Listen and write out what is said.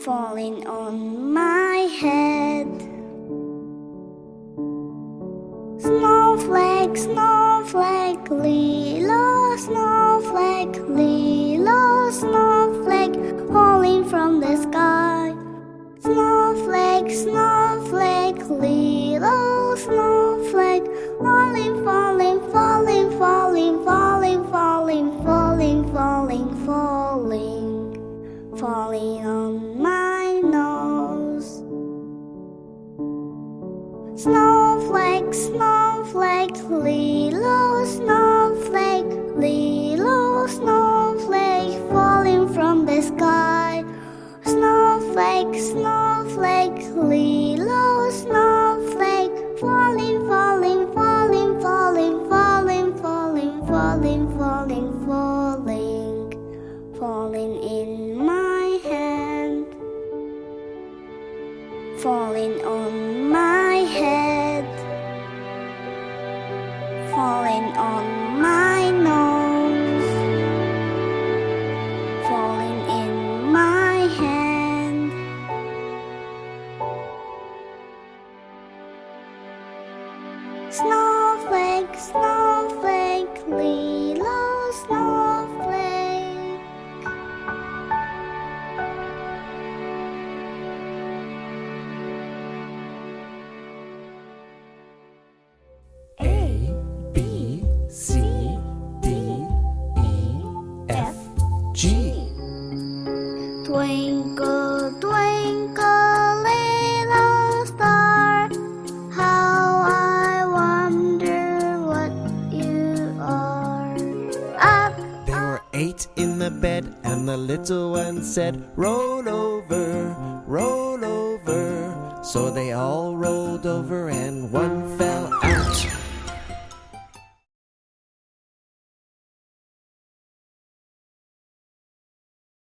falling on my head. Snowflake, snowflake little snowflake, little snowflake, falling from the sky. Snowflake, snowflake, little snowflake, falling, falling, falling, falling, falling, falling, falling, falling, falling, falling on Snowflake, snowflake, little snowflake, little snowflake, falling from the sky. Snowflake, snowflake, little snowflake, falling, falling, falling, falling, falling, falling, falling, falling, falling, falling in my hand, falling on my Snowflake, snowflake, little snowflake. A B C D E F G Twinkle, bed, and the little one said, Roll over, roll over. So they all rolled over, and one